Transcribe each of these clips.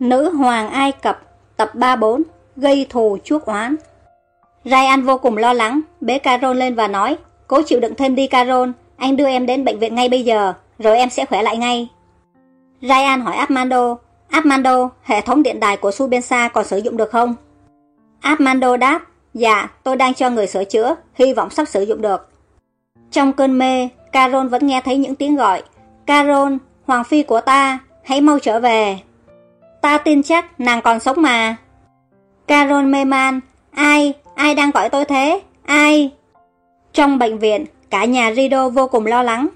Nữ Hoàng Ai Cập Tập 34 Gây thù chuốc oán Ryan vô cùng lo lắng, bế Carol lên và nói Cố chịu đựng thêm đi Carol, anh đưa em đến bệnh viện ngay bây giờ, rồi em sẽ khỏe lại ngay. Ryan hỏi Armando, Armando, hệ thống điện đài của Subensa còn sử dụng được không? Armando đáp, dạ, tôi đang cho người sửa chữa, hy vọng sắp sử dụng được. Trong cơn mê, Carol vẫn nghe thấy những tiếng gọi, Carol, Hoàng Phi của ta, hãy mau trở về. Ta tin chắc nàng còn sống mà. Carol mê man, ai, ai đang gọi tôi thế, ai? Trong bệnh viện, cả nhà Rido vô cùng lo lắng.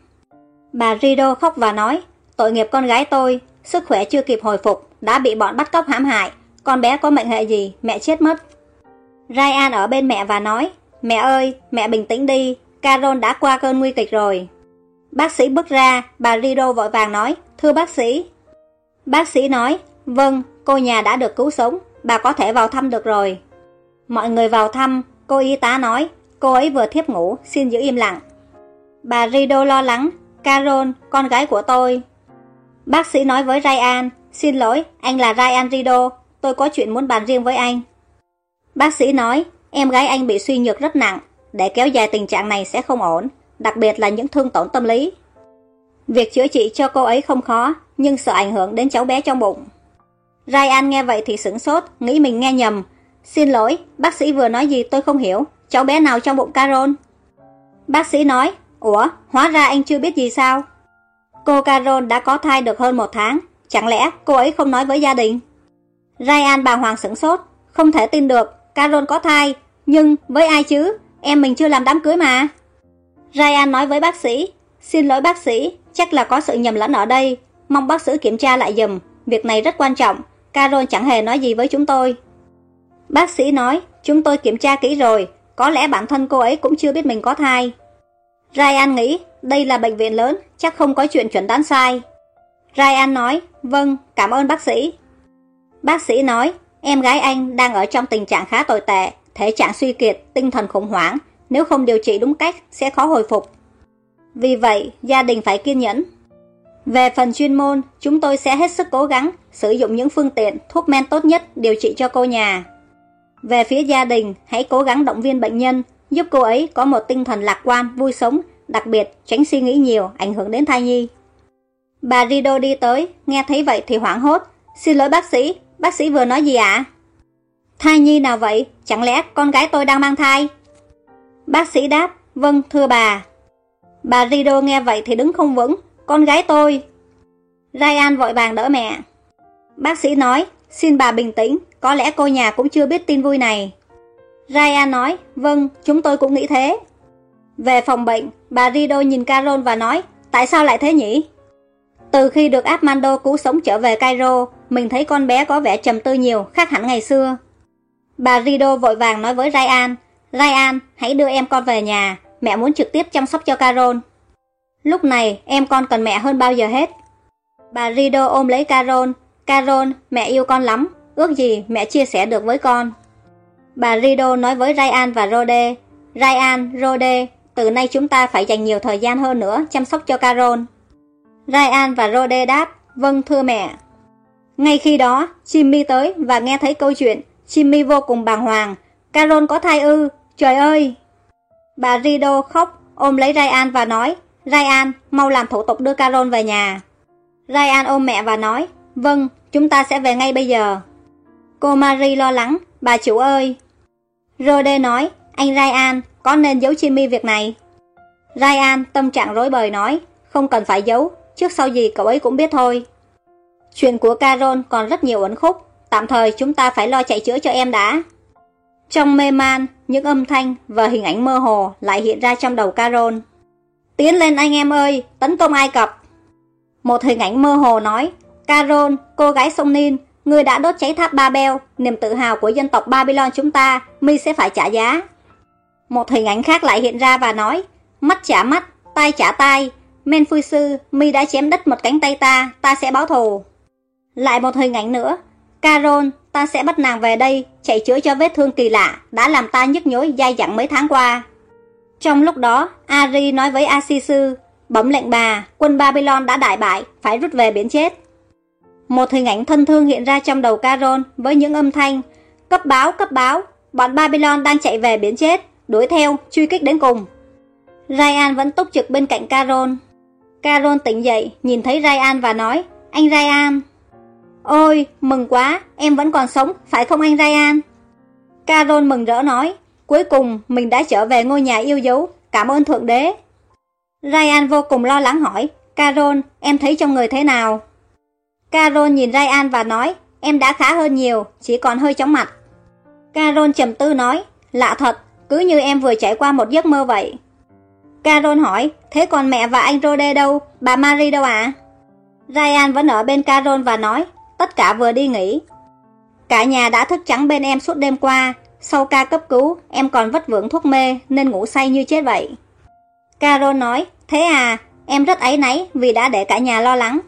Bà Rido khóc và nói, tội nghiệp con gái tôi, sức khỏe chưa kịp hồi phục, đã bị bọn bắt cóc hãm hại, con bé có mệnh hệ gì, mẹ chết mất. Ryan ở bên mẹ và nói, mẹ ơi, mẹ bình tĩnh đi, Carol đã qua cơn nguy kịch rồi. Bác sĩ bước ra, bà Rido vội vàng nói, thưa bác sĩ. Bác sĩ nói, vâng, cô nhà đã được cứu sống, bà có thể vào thăm được rồi. Mọi người vào thăm, cô y tá nói, cô ấy vừa thiếp ngủ, xin giữ im lặng. Bà Rido lo lắng, Carol, con gái của tôi. Bác sĩ nói với Ryan, xin lỗi, anh là Ryan Rido, tôi có chuyện muốn bàn riêng với anh. Bác sĩ nói, em gái anh bị suy nhược rất nặng, để kéo dài tình trạng này sẽ không ổn, đặc biệt là những thương tổn tâm lý. Việc chữa trị cho cô ấy không khó, nhưng sợ ảnh hưởng đến cháu bé trong bụng. Ryan nghe vậy thì sửng sốt, nghĩ mình nghe nhầm. Xin lỗi, bác sĩ vừa nói gì tôi không hiểu, cháu bé nào trong bụng Carol? Bác sĩ nói, ủa, hóa ra anh chưa biết gì sao? Cô Carol đã có thai được hơn một tháng, chẳng lẽ cô ấy không nói với gia đình? Ryan bàng hoàng sửng sốt, không thể tin được, Carol có thai, nhưng với ai chứ, em mình chưa làm đám cưới mà. Ryan nói với bác sĩ, xin lỗi bác sĩ, chắc là có sự nhầm lẫn ở đây, mong bác sĩ kiểm tra lại dùm, việc này rất quan trọng, Carol chẳng hề nói gì với chúng tôi. Bác sĩ nói, chúng tôi kiểm tra kỹ rồi, có lẽ bản thân cô ấy cũng chưa biết mình có thai. Ryan nghĩ, đây là bệnh viện lớn, chắc không có chuyện chuẩn đoán sai. Ryan nói, vâng, cảm ơn bác sĩ. Bác sĩ nói, em gái anh đang ở trong tình trạng khá tồi tệ, thể trạng suy kiệt, tinh thần khủng hoảng, nếu không điều trị đúng cách sẽ khó hồi phục. Vì vậy, gia đình phải kiên nhẫn. Về phần chuyên môn, chúng tôi sẽ hết sức cố gắng sử dụng những phương tiện, thuốc men tốt nhất điều trị cho cô nhà. Về phía gia đình, hãy cố gắng động viên bệnh nhân, giúp cô ấy có một tinh thần lạc quan, vui sống, đặc biệt tránh suy nghĩ nhiều, ảnh hưởng đến thai nhi. Bà Rido đi tới, nghe thấy vậy thì hoảng hốt. Xin lỗi bác sĩ, bác sĩ vừa nói gì ạ? Thai nhi nào vậy? Chẳng lẽ con gái tôi đang mang thai? Bác sĩ đáp, vâng thưa bà. Bà Rido nghe vậy thì đứng không vững, con gái tôi. Ryan vội vàng đỡ mẹ. Bác sĩ nói, xin bà bình tĩnh, có lẽ cô nhà cũng chưa biết tin vui này. Ryan nói, vâng, chúng tôi cũng nghĩ thế. Về phòng bệnh, bà Rido nhìn Carol và nói, tại sao lại thế nhỉ? Từ khi được Armando cứu sống trở về Cairo, mình thấy con bé có vẻ trầm tư nhiều, khác hẳn ngày xưa. Bà Rido vội vàng nói với Ryan, Ryan, hãy đưa em con về nhà, mẹ muốn trực tiếp chăm sóc cho Carol. Lúc này, em con cần mẹ hơn bao giờ hết. Bà Rido ôm lấy Carol, Carol, mẹ yêu con lắm, ước gì mẹ chia sẻ được với con. Bà Rido nói với Ryan và Rode, Ryan, Rode, từ nay chúng ta phải dành nhiều thời gian hơn nữa chăm sóc cho Carol. Ryan và Rode đáp, vâng thưa mẹ. Ngay khi đó, Jimmy tới và nghe thấy câu chuyện, Jimmy vô cùng bàng hoàng. Carol có thai ư, trời ơi! Bà Rido khóc, ôm lấy Ryan và nói, Ryan, mau làm thủ tục đưa Carol về nhà. Ryan ôm mẹ và nói, vâng, chúng ta sẽ về ngay bây giờ. Cô Marie lo lắng, bà chủ ơi. Rode nói, anh Ryan, có nên giấu Jimmy việc này? Ryan tâm trạng rối bời nói, không cần phải giấu, trước sau gì cậu ấy cũng biết thôi. Chuyện của Carol còn rất nhiều ẩn khúc, tạm thời chúng ta phải lo chạy chữa cho em đã. Trong mê man, những âm thanh và hình ảnh mơ hồ lại hiện ra trong đầu Carol. Tiến lên anh em ơi, tấn công Ai Cập. Một hình ảnh mơ hồ nói, Carol, cô gái sông Nin, người đã đốt cháy tháp Babel, niềm tự hào của dân tộc Babylon chúng ta, mi sẽ phải trả giá. Một hình ảnh khác lại hiện ra và nói, mắt trả mắt, tay trả tay, men phui sư, mi đã chém đứt một cánh tay ta, ta sẽ báo thù. Lại một hình ảnh nữa, Carol, ta sẽ bắt nàng về đây, chạy chữa cho vết thương kỳ lạ, đã làm ta nhức nhối dai dẳng mấy tháng qua. Trong lúc đó, Ari nói với Asisu, bấm lệnh bà, quân Babylon đã đại bại, phải rút về biển chết. Một hình ảnh thân thương hiện ra trong đầu Caron với những âm thanh Cấp báo, cấp báo, bọn Babylon đang chạy về biển chết, đuổi theo, truy kích đến cùng. Ryan vẫn túc trực bên cạnh Caron. Caron tỉnh dậy, nhìn thấy Ryan và nói, anh Ryan. Ôi, mừng quá, em vẫn còn sống, phải không anh Ryan? Caron mừng rỡ nói, cuối cùng mình đã trở về ngôi nhà yêu dấu, cảm ơn Thượng Đế. Ryan vô cùng lo lắng hỏi, Carol, em thấy trong người thế nào? Carol nhìn Ryan và nói, em đã khá hơn nhiều, chỉ còn hơi chóng mặt. Carol trầm tư nói, lạ thật, cứ như em vừa trải qua một giấc mơ vậy. Carol hỏi, thế còn mẹ và anh Rode đâu, bà Marie đâu ạ? À? Ryan vẫn ở bên Carol và nói, tất cả vừa đi nghỉ. Cả nhà đã thức trắng bên em suốt đêm qua, sau ca cấp cứu, em còn vất vưởng thuốc mê nên ngủ say như chết vậy. Caron nói, thế à, em rất áy náy vì đã để cả nhà lo lắng.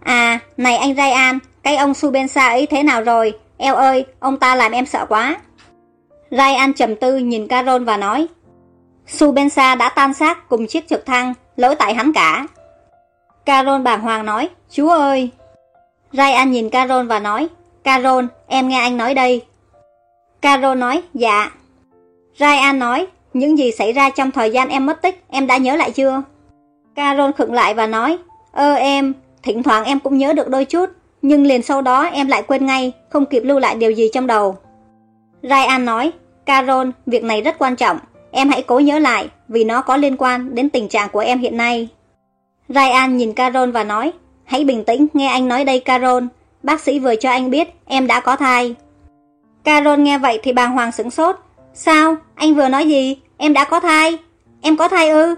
À, này anh Ryan, cái ông Subensa ấy thế nào rồi? Eo ơi, ông ta làm em sợ quá. Ryan trầm tư nhìn Carol và nói Subensa đã tan xác cùng chiếc trực thăng, lỗi tại hắn cả. Carol bàng hoàng nói, chú ơi. Ryan nhìn Carol và nói, Carol, em nghe anh nói đây. Caro nói, dạ. Ryan nói, những gì xảy ra trong thời gian em mất tích, em đã nhớ lại chưa? Carol khựng lại và nói, ơ em, thỉnh thoảng em cũng nhớ được đôi chút, nhưng liền sau đó em lại quên ngay, không kịp lưu lại điều gì trong đầu. Ryan nói, Carol, việc này rất quan trọng, em hãy cố nhớ lại, vì nó có liên quan đến tình trạng của em hiện nay. Ryan nhìn Carol và nói, hãy bình tĩnh, nghe anh nói đây Carol, bác sĩ vừa cho anh biết em đã có thai. Carol nghe vậy thì bàng hoàng sửng sốt, sao, anh vừa nói gì, em đã có thai, em có thai ư?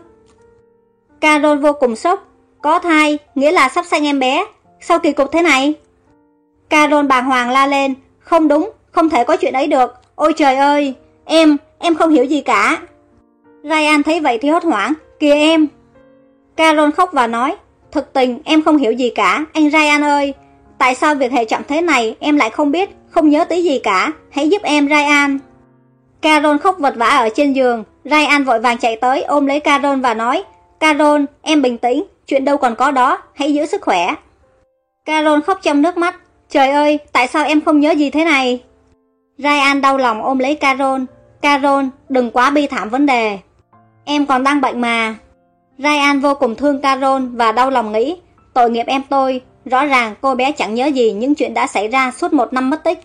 Carol vô cùng sốc, có thai, nghĩa là sắp sanh em bé, Sao kỳ cục thế này? Carol bàng hoàng la lên. Không đúng, không thể có chuyện ấy được. Ôi trời ơi, em, em không hiểu gì cả. Ryan thấy vậy thì hốt hoảng. Kìa em. Carol khóc và nói. Thực tình em không hiểu gì cả, anh Ryan ơi. Tại sao việc hệ chậm thế này em lại không biết, không nhớ tí gì cả. Hãy giúp em Ryan. Carol khóc vật vã ở trên giường. Ryan vội vàng chạy tới ôm lấy Carol và nói. Carol, em bình tĩnh, chuyện đâu còn có đó, hãy giữ sức khỏe. Carol khóc trong nước mắt. Trời ơi, tại sao em không nhớ gì thế này? Ryan đau lòng ôm lấy Carol. Carol, đừng quá bi thảm vấn đề. Em còn đang bệnh mà. Ryan vô cùng thương Carol và đau lòng nghĩ, tội nghiệp em tôi, rõ ràng cô bé chẳng nhớ gì những chuyện đã xảy ra suốt một năm mất tích.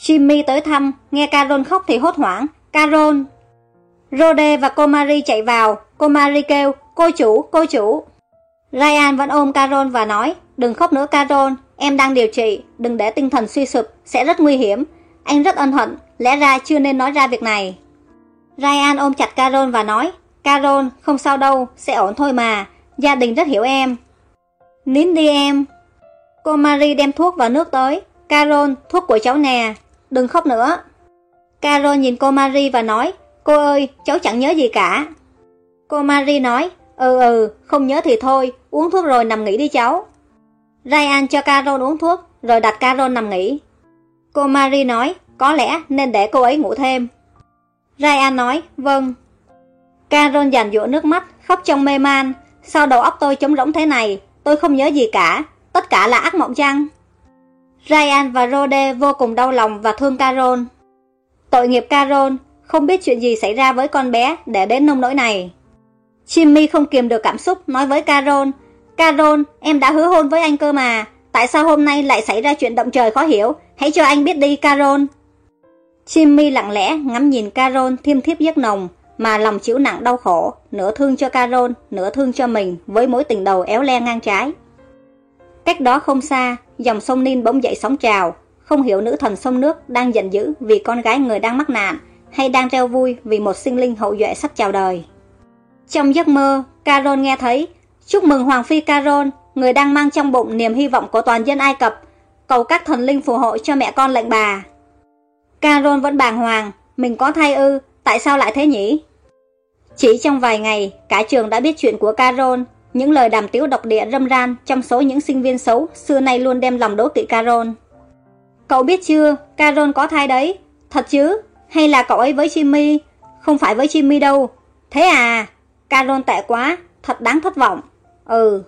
Jimmy tới thăm, nghe Carol khóc thì hốt hoảng. Carol! Rode và cô Marie chạy vào, cô Marie kêu, cô chủ, cô chủ. Ryan vẫn ôm Carol và nói, Đừng khóc nữa Carol, em đang điều trị, đừng để tinh thần suy sụp, sẽ rất nguy hiểm. Anh rất ân hận, lẽ ra chưa nên nói ra việc này. Ryan ôm chặt Carol và nói, Carol, không sao đâu, sẽ ổn thôi mà, gia đình rất hiểu em. Nín đi em. Cô Marie đem thuốc và nước tới. Carol, thuốc của cháu nè, đừng khóc nữa. Carol nhìn cô Marie và nói, cô ơi, cháu chẳng nhớ gì cả. Cô Marie nói, ừ ừ, không nhớ thì thôi, uống thuốc rồi nằm nghỉ đi cháu. Ryan cho Carol uống thuốc, rồi đặt Carol nằm nghỉ. Cô Marie nói, có lẽ nên để cô ấy ngủ thêm. Ryan nói, vâng. Carol dàn dụa nước mắt, khóc trong mê man. Sao đầu óc tôi trống rỗng thế này? Tôi không nhớ gì cả. Tất cả là ác mộng chăng? Ryan và Rode vô cùng đau lòng và thương Carol. Tội nghiệp Carol, không biết chuyện gì xảy ra với con bé để đến nông nỗi này. Jimmy không kiềm được cảm xúc nói với Carol Carol, em đã hứa hôn với anh cơ mà. Tại sao hôm nay lại xảy ra chuyện động trời khó hiểu? Hãy cho anh biết đi Carol. Jimmy lặng lẽ ngắm nhìn Carol thiêm thiếp giấc nồng, mà lòng chịu nặng đau khổ, nửa thương cho Carol, nửa thương cho mình với mối tình đầu éo le ngang trái. Cách đó không xa, dòng sông Nin bỗng dậy sóng trào, không hiểu nữ thần sông nước đang giận dữ vì con gái người đang mắc nạn, hay đang reo vui vì một sinh linh hậu duệ sắp chào đời. Trong giấc mơ, Carol nghe thấy Chúc mừng Hoàng Phi Caron, người đang mang trong bụng niềm hy vọng của toàn dân Ai Cập, cầu các thần linh phù hộ cho mẹ con lệnh bà. Caron vẫn bàng hoàng, mình có thai ư, tại sao lại thế nhỉ? Chỉ trong vài ngày, cả trường đã biết chuyện của Caron, những lời đàm tiếu độc địa râm ran trong số những sinh viên xấu xưa nay luôn đem lòng đố kỵ Caron. Cậu biết chưa, Caron có thai đấy, thật chứ, hay là cậu ấy với Jimmy? Không phải với Jimmy đâu. Thế à, Caron tệ quá, thật đáng thất vọng. Ừ.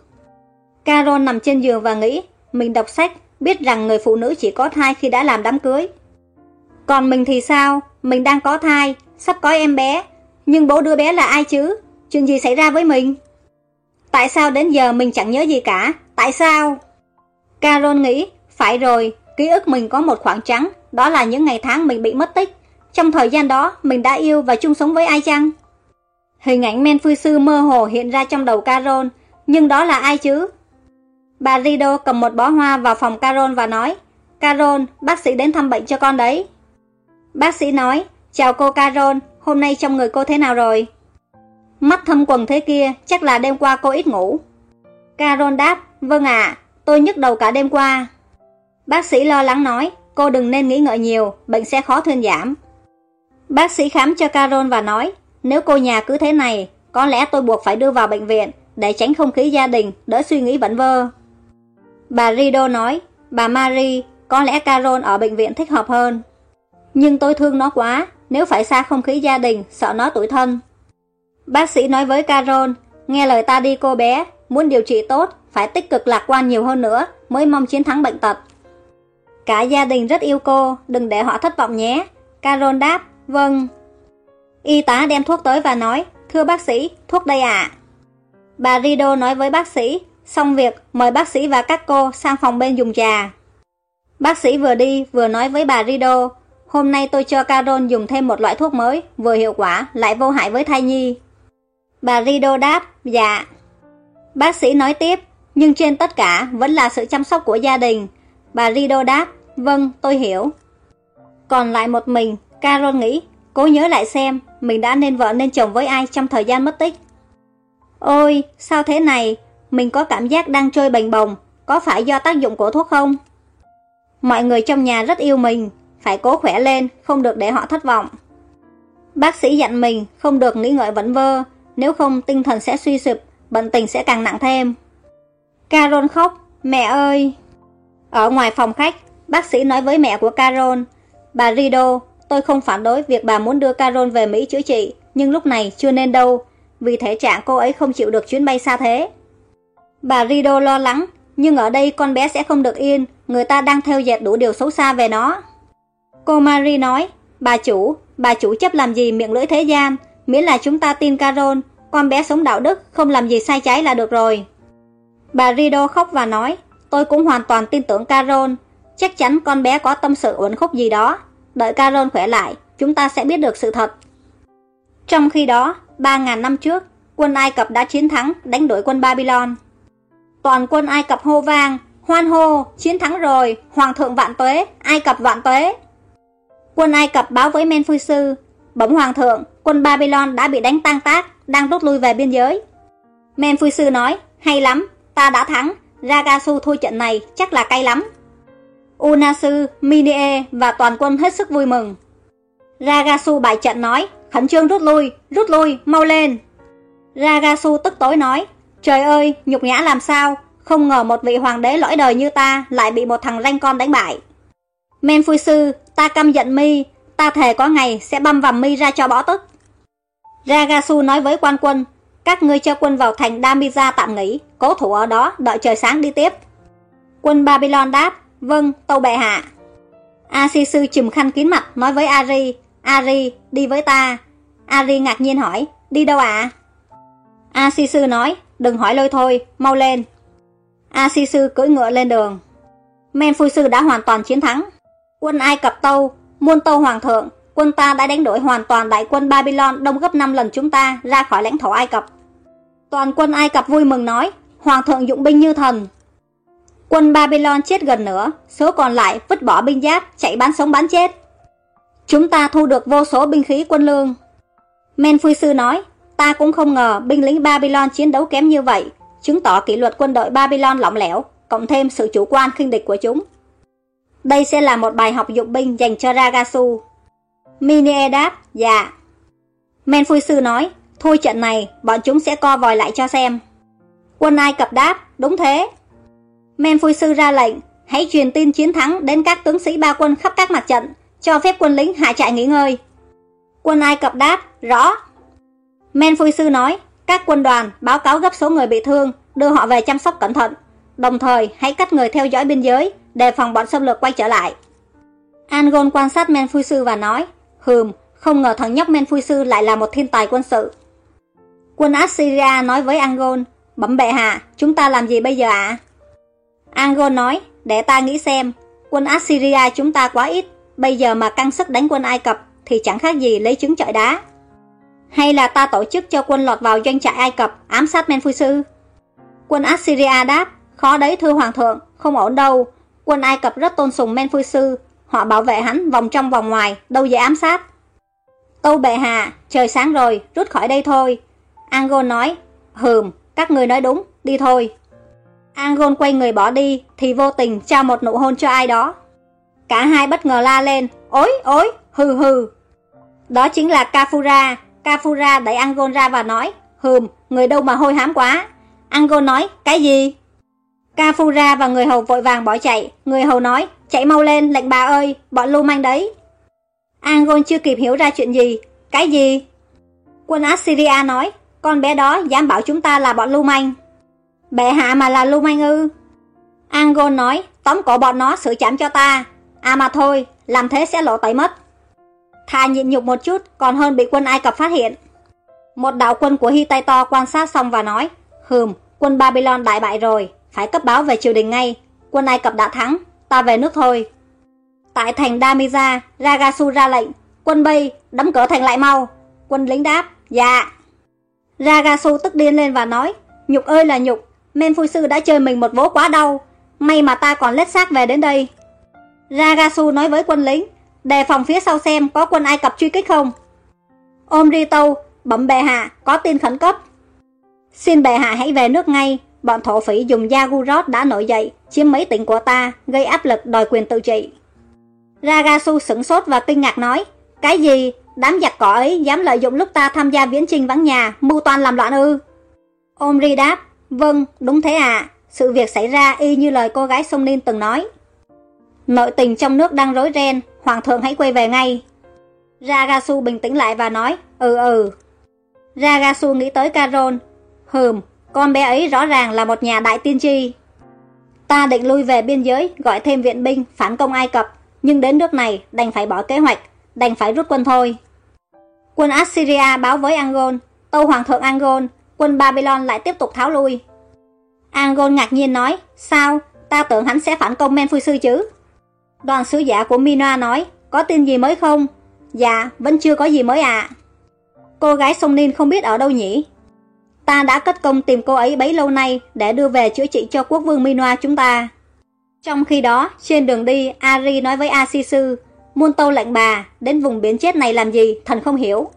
Carol nằm trên giường và nghĩ, mình đọc sách, biết rằng người phụ nữ chỉ có thai khi đã làm đám cưới. Còn mình thì sao? Mình đang có thai, sắp có em bé, nhưng bố đứa bé là ai chứ? Chuyện gì xảy ra với mình? Tại sao đến giờ mình chẳng nhớ gì cả? Tại sao? Carol nghĩ, phải rồi, ký ức mình có một khoảng trắng, đó là những ngày tháng mình bị mất tích. Trong thời gian đó, mình đã yêu và chung sống với ai chăng? Hình ảnh men phu sư mơ hồ hiện ra trong đầu Carol, nhưng đó là ai chứ? Bà Rido cầm một bó hoa vào phòng Carol và nói, Carol, bác sĩ đến thăm bệnh cho con đấy. Bác sĩ nói, chào cô Carol, hôm nay trong người cô thế nào rồi? Mắt thâm quần thế kia, chắc là đêm qua cô ít ngủ. Carol đáp, vâng ạ, tôi nhức đầu cả đêm qua. Bác sĩ lo lắng nói, cô đừng nên nghĩ ngợi nhiều, bệnh sẽ khó thuyên giảm. Bác sĩ khám cho Carol và nói, nếu cô nhà cứ thế này, có lẽ tôi buộc phải đưa vào bệnh viện để tránh không khí gia đình, đỡ suy nghĩ vẩn vơ. Bà Rido nói, bà Marie, có lẽ Carol ở bệnh viện thích hợp hơn. Nhưng tôi thương nó quá, nếu phải xa không khí gia đình, sợ nó tủi thân. Bác sĩ nói với Carol, nghe lời ta đi cô bé, muốn điều trị tốt, phải tích cực lạc quan nhiều hơn nữa, mới mong chiến thắng bệnh tật. Cả gia đình rất yêu cô, đừng để họ thất vọng nhé. Carol đáp, vâng. Y tá đem thuốc tới và nói, thưa bác sĩ, thuốc đây ạ. Bà Rido nói với bác sĩ, xong việc mời bác sĩ và các cô sang phòng bên dùng trà. Bác sĩ vừa đi vừa nói với bà Rido, hôm nay tôi cho Carol dùng thêm một loại thuốc mới, vừa hiệu quả lại vô hại với thai nhi. Bà Rido đáp, dạ. Bác sĩ nói tiếp, nhưng trên tất cả vẫn là sự chăm sóc của gia đình. Bà Rido đáp, vâng, tôi hiểu. Còn lại một mình, Carol nghĩ, cố nhớ lại xem mình đã nên vợ nên chồng với ai trong thời gian mất tích. Ôi, sao thế này? Mình có cảm giác đang trôi bành bồng, có phải do tác dụng của thuốc không? Mọi người trong nhà rất yêu mình, phải cố khỏe lên, không được để họ thất vọng. Bác sĩ dặn mình không được nghĩ ngợi vẩn vơ, nếu không tinh thần sẽ suy sụp, bệnh tình sẽ càng nặng thêm. Carol khóc, mẹ ơi! Ở ngoài phòng khách, bác sĩ nói với mẹ của Carol, bà Rido, tôi không phản đối việc bà muốn đưa Carol về Mỹ chữa trị, nhưng lúc này chưa nên đâu, vì thể trạng cô ấy không chịu được chuyến bay xa thế. Bà Rido lo lắng, nhưng ở đây con bé sẽ không được yên, người ta đang theo dệt đủ điều xấu xa về nó. Cô Marie nói, bà chủ, bà chủ chấp làm gì miệng lưỡi thế gian, miễn là chúng ta tin Carol, con bé sống đạo đức, không làm gì sai trái là được rồi. Bà Rido khóc và nói, tôi cũng hoàn toàn tin tưởng Carol, chắc chắn con bé có tâm sự uẩn khúc gì đó. Đợi Carol khỏe lại, chúng ta sẽ biết được sự thật. Trong khi đó, 3.000 năm trước, quân Ai Cập đã chiến thắng, đánh đuổi quân Babylon. Toàn quân Ai Cập hô vang, hoan hô, chiến thắng rồi, hoàng thượng vạn tuế, Ai Cập vạn tuế. Quân Ai Cập báo với Men Sư, bẩm hoàng thượng, quân Babylon đã bị đánh tan tác, đang rút lui về biên giới. Men Sư nói, hay lắm, ta đã thắng, Ragasu thua trận này chắc là cay lắm. Unasu, Minie và toàn quân hết sức vui mừng. Ragasu bại trận nói, khẩn trương rút lui, rút lui, mau lên. Ragasu tức tối nói, trời ơi, nhục nhã làm sao, không ngờ một vị hoàng đế lõi đời như ta lại bị một thằng ranh con đánh bại. Men Phu Sư, ta căm giận mi, ta thề có ngày sẽ băm vằm mi ra cho bỏ tức. Ragasu nói với quan quân, các ngươi cho quân vào thành Damiza tạm nghỉ, cố thủ ở đó, đợi trời sáng đi tiếp. Quân Babylon đáp, vâng, tâu bệ hạ. Asisu chùm khăn kín mặt nói với Ari, Ari, đi với ta. Ari ngạc nhiên hỏi, đi đâu ạ? À? Asisu nói, đừng hỏi lôi thôi, mau lên. Asisu cưỡi ngựa lên đường. Men Phu Sư đã hoàn toàn chiến thắng. Quân Ai Cập Tâu, muôn Tâu Hoàng thượng, quân ta đã đánh đuổi hoàn toàn đại quân Babylon đông gấp 5 lần chúng ta ra khỏi lãnh thổ Ai Cập. Toàn quân Ai Cập vui mừng nói, Hoàng thượng dụng binh như thần. Quân Babylon chết gần nữa, số còn lại vứt bỏ binh giáp, chạy bán sống bán chết. Chúng ta thu được vô số binh khí quân lương. Men Phu Sư nói, ta cũng không ngờ binh lính Babylon chiến đấu kém như vậy, chứng tỏ kỷ luật quân đội Babylon lỏng lẻo, cộng thêm sự chủ quan khinh địch của chúng. Đây sẽ là một bài học dụng binh dành cho Ragasu. Minie đáp, dạ. Men Phui Sư nói, thôi trận này, bọn chúng sẽ co vòi lại cho xem. Quân Ai Cập đáp, đúng thế. Men Phui Sư ra lệnh, hãy truyền tin chiến thắng đến các tướng sĩ ba quân khắp các mặt trận, cho phép quân lính hạ trại nghỉ ngơi. Quân Ai Cập đáp, rõ. Men Phui Sư nói, các quân đoàn báo cáo gấp số người bị thương, đưa họ về chăm sóc cẩn thận đồng thời hãy cắt người theo dõi biên giới, đề phòng bọn xâm lược quay trở lại. Angon quan sát Men Phui Sư và nói, hừm, không ngờ thằng nhóc Men Phui Sư lại là một thiên tài quân sự. Quân Assyria nói với Angon, bẩm bệ hạ, chúng ta làm gì bây giờ ạ? À? Angon nói, để ta nghĩ xem, quân Assyria chúng ta quá ít, bây giờ mà căng sức đánh quân Ai Cập thì chẳng khác gì lấy trứng trọi đá. Hay là ta tổ chức cho quân lọt vào doanh trại Ai Cập ám sát Men Phui Sư? Quân Assyria đáp, khó đấy thưa hoàng thượng, không ổn đâu. Quân Ai Cập rất tôn sùng Men phu Sư, họ bảo vệ hắn vòng trong vòng ngoài, đâu dễ ám sát. Tâu bệ hạ, trời sáng rồi, rút khỏi đây thôi. Angon nói, hừm, các người nói đúng, đi thôi. Angon quay người bỏ đi, thì vô tình trao một nụ hôn cho ai đó. Cả hai bất ngờ la lên, ối, ối, hừ hừ. Đó chính là Kafura. Kafura đẩy Angon ra và nói, hừm, người đâu mà hôi hám quá. Angon nói, cái gì? Kafura và người hầu vội vàng bỏ chạy. Người hầu nói, chạy mau lên, lệnh bà ơi, bọn lưu manh đấy. Angon chưa kịp hiểu ra chuyện gì. Cái gì? Quân Assyria nói, con bé đó dám bảo chúng ta là bọn lưu manh. Bệ hạ mà là lưu manh ư? Angon nói, tóm cổ bọn nó xử chạm cho ta. À mà thôi, làm thế sẽ lộ tẩy mất. Thà nhịn nhục một chút, còn hơn bị quân Ai Cập phát hiện. Một đạo quân của Hittito quan sát xong và nói, Hừm, quân Babylon đại bại rồi, phải cấp báo về triều đình ngay. Quân Ai Cập đã thắng, ta về nước thôi. Tại thành Damiza, Ragasu ra lệnh, quân Bay, đóng cửa thành lại mau. Quân lính đáp, dạ. Ragasu tức điên lên và nói, nhục ơi là nhục, men phu sư đã chơi mình một vố quá đau. May mà ta còn lết xác về đến đây. Ragasu nói với quân lính, đề phòng phía sau xem có quân Ai Cập truy kích không. Omrito, bẩm bệ hạ, có tin khẩn cấp. Xin bệ hạ hãy về nước ngay, bọn thổ phỉ dùng Yagurot đã nổi dậy, chiếm mấy tỉnh của ta, gây áp lực đòi quyền tự trị. Ragasu sửng sốt và kinh ngạc nói, cái gì, đám giặc cỏ ấy dám lợi dụng lúc ta tham gia viễn trình vắng nhà, mưu toan làm loạn ư? Omri đáp, vâng, đúng thế à, sự việc xảy ra y như lời cô gái sông Ninh từng nói. Nội tình trong nước đang rối ren, hoàng thượng hãy quay về ngay. Ragasu bình tĩnh lại và nói, ừ ừ. Ragasu nghĩ tới Carol, hừm, con bé ấy rõ ràng là một nhà đại tiên tri. Ta định lui về biên giới, gọi thêm viện binh, phản công Ai Cập, nhưng đến nước này đành phải bỏ kế hoạch, đành phải rút quân thôi. Quân Assyria báo với Angon, tâu hoàng thượng Angon, quân Babylon lại tiếp tục tháo lui. Angon ngạc nhiên nói, sao, ta tưởng hắn sẽ phản công Men Sư chứ? Đoàn sứ giả của Minoa nói, có tin gì mới không? Dạ, vẫn chưa có gì mới ạ. À. Cô gái sông Ninh không biết ở đâu nhỉ? Ta đã cất công tìm cô ấy bấy lâu nay để đưa về chữa trị cho quốc vương Minoa chúng ta. Trong khi đó, trên đường đi, Ari nói với Asisu, muôn tâu lệnh bà, đến vùng biến chết này làm gì, thần không hiểu.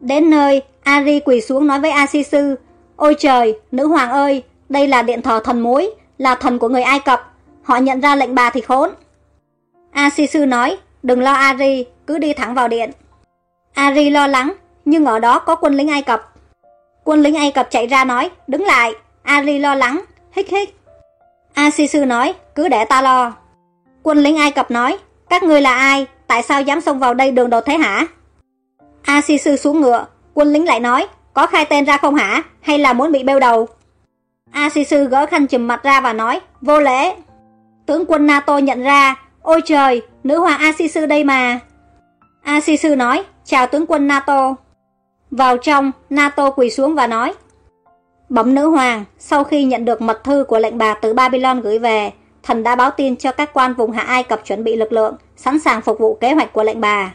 Đến nơi, Ari quỳ xuống nói với Asisu, ôi trời, nữ hoàng ơi, đây là điện thờ thần mối, là thần của người Ai Cập, họ nhận ra lệnh bà thì khốn. Asisu nói, đừng lo Ari, cứ đi thẳng vào điện. Ari lo lắng, nhưng ở đó có quân lính Ai Cập. Quân lính Ai Cập chạy ra nói, đứng lại. Ari lo lắng, hích hích. Asisu nói, cứ để ta lo. Quân lính Ai Cập nói, các ngươi là ai, tại sao dám xông vào đây đường đột thế hả? Asisu xuống ngựa, quân lính lại nói, có khai tên ra không hả, hay là muốn bị bêu đầu? Asisu gỡ khăn chùm mặt ra và nói, vô lễ. Tướng quân NATO nhận ra, ôi trời, nữ hoàng Asisu đây mà. Asisu nói, chào tướng quân NATO. Vào trong, NATO quỳ xuống và nói Bẩm nữ hoàng, sau khi nhận được mật thư của lệnh bà từ Babylon gửi về, thần đã báo tin cho các quan vùng Hạ Ai Cập chuẩn bị lực lượng, sẵn sàng phục vụ kế hoạch của lệnh bà.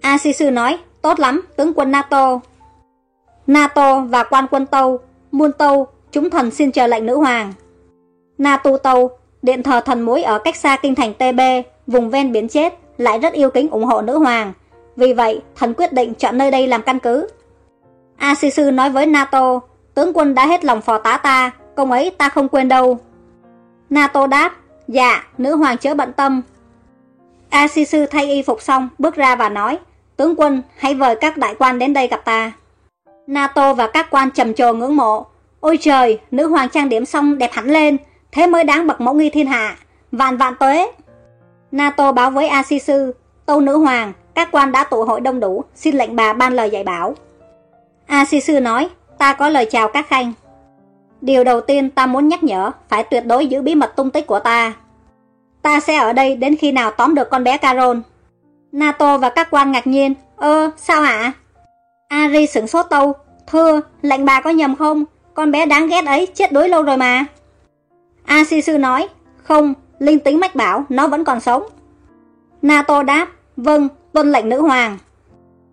Asisu nói, tốt lắm, tướng quân NATO. NATO và quan quân Tâu, muôn Tâu, chúng thần xin chờ lệnh nữ hoàng. NATO Tâu, điện thờ thần mối ở cách xa kinh thành TB, vùng ven biển chết, lại rất yêu kính ủng hộ nữ hoàng, vì vậy, thần quyết định chọn nơi đây làm căn cứ. Asisu nói với NATO, tướng quân đã hết lòng phò tá ta, công ấy ta không quên đâu. NATO đáp, dạ, nữ hoàng chớ bận tâm. Asisu thay y phục xong, bước ra và nói, tướng quân, hãy vời các đại quan đến đây gặp ta. NATO và các quan trầm trồ ngưỡng mộ. Ôi trời, nữ hoàng trang điểm xong đẹp hẳn lên, thế mới đáng bậc mẫu nghi thiên hạ. Vạn vạn tuế. NATO báo với Asisu, tâu nữ hoàng, các quan đã tụ hội đông đủ, xin lệnh bà ban lời dạy bảo. A Si Sư nói, ta có lời chào các khanh. Điều đầu tiên ta muốn nhắc nhở, phải tuyệt đối giữ bí mật tung tích của ta. Ta sẽ ở đây đến khi nào tóm được con bé Carol. Nato và các quan ngạc nhiên. Ơ, sao hả? Ari sửng sốt tâu. Thưa, lệnh bà có nhầm không? Con bé đáng ghét ấy chết đuối lâu rồi mà. A Si Sư nói. Không, linh tính mách bảo, nó vẫn còn sống. Nato đáp. Vâng, tuân lệnh nữ hoàng.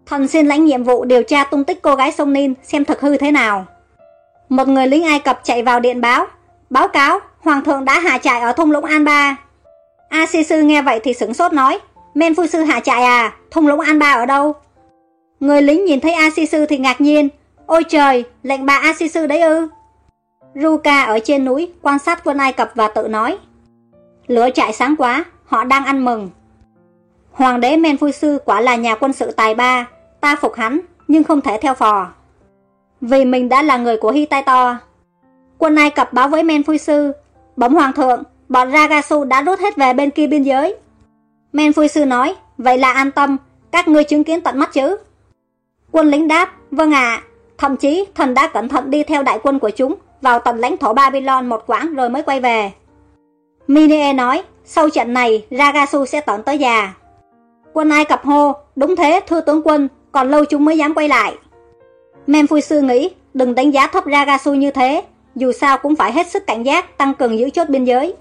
Thần xin lãnh nhiệm vụ điều tra tung tích cô gái sông Nin xem thực hư thế nào. Một người lính Ai Cập chạy vào điện báo. Báo cáo, Hoàng thượng đã hạ trại ở thung lũng An Ba. A Si Sư nghe vậy thì sửng sốt nói. Men phu sư hạ trại à, thung lũng An Ba ở đâu? Người lính nhìn thấy A Si Sư thì ngạc nhiên. Ôi trời, lệnh bà A Si Sư đấy ư? Ruka ở trên núi quan sát quân Ai Cập và tự nói. Lửa trại sáng quá, họ đang ăn mừng. Hoàng đế Men Phu Sư quả là nhà quân sự tài ba, ta phục hắn, nhưng không thể theo phò. Vì mình đã là người của Hittito. Quân Ai Cập báo với Men Phu Sư, bấm hoàng thượng, bọn Ragasu đã rút hết về bên kia biên giới. Men Phu Sư nói, vậy là an tâm, các ngươi chứng kiến tận mắt chứ. Quân lính đáp, vâng ạ, thậm chí thần đã cẩn thận đi theo đại quân của chúng vào tận lãnh thổ Babylon một quãng rồi mới quay về. Minie nói, sau trận này Ragasu sẽ tận tới già. Quân Ai Cập hô, đúng thế thưa tướng quân, còn lâu chúng mới dám quay lại. Memphui sư nghĩ, đừng đánh giá thấp Ragasu như thế, dù sao cũng phải hết sức cảnh giác, tăng cường giữ chốt biên giới.